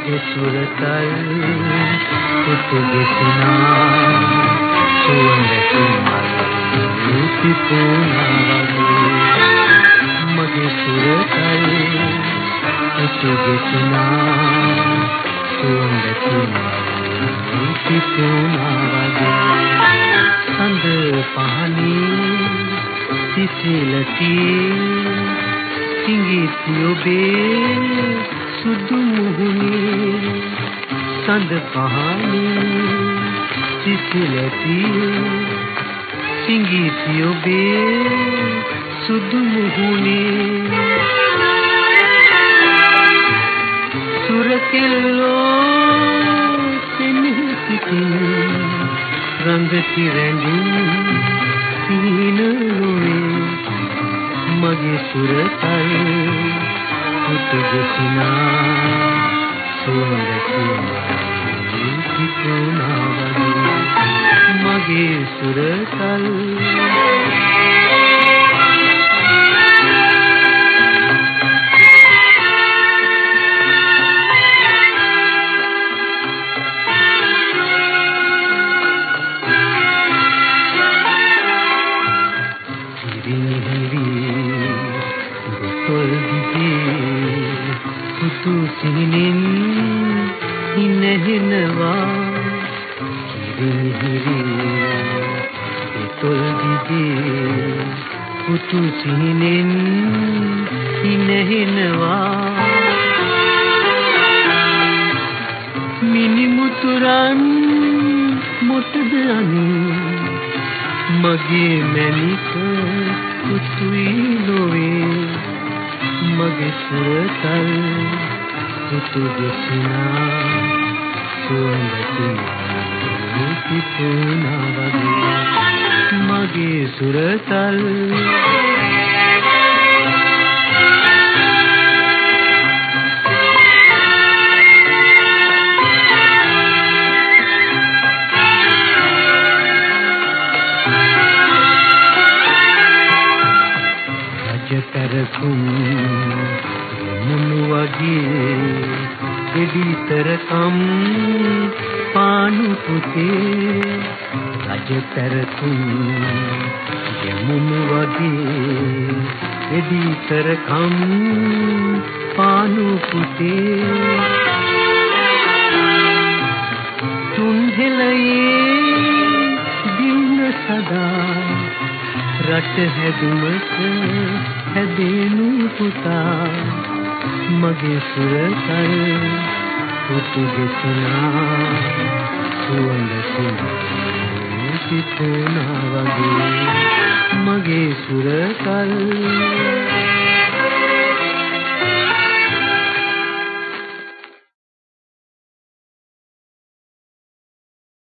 මගේ සුරතල් පුතුගෙසිනා සුවඳකි මල් පිපුණා වගේ මගේ සුරතල් පුතුගෙසිනා සුවඳකි මල් පිපුණා වගේ සඳ පහනේ සිසිලති සිංගීති ඔබේ සුදු මුහුණේ සඳ පහනේ සිසිලති සිංගීති ඔබේ සුදු මුහුණේ සුරකෙල්ලෝ සෙනෙහසිතින් රංගති රැඳුම් සිහිනලොවේ මගේ සුරතල් පුතුගසිනා සුවඳකි පිටුනා වගේ මගේ සුරතල් පුතු සිහිනෙන් ඉන්නහෙනවා කිරිහිරි තොල් දිගේ පුතු සිහිනෙන් ඉන්නහෙනවා මිනිමුතුරන් මොටද අනේ? මගේ මැනික පුතුයි නොවේ. මගේ සුරතල් පුතු දෙසිනා. සුවඳකින් පිපුණා වගේ. මගේ සුරතල් රජතරකුම් මුණු වගේ දෙවිතරකම් පානු පුතේ රජතරකුම් යමුණු වගේ දෙවිතරකම් පානු පුතේ රට හැදුමට හැදෙනු පුතා. මගේ සුරතල් පුතු ගෙසනා. සුවඳ සිනා පිපුණා වගේ. මගේ සුරතල්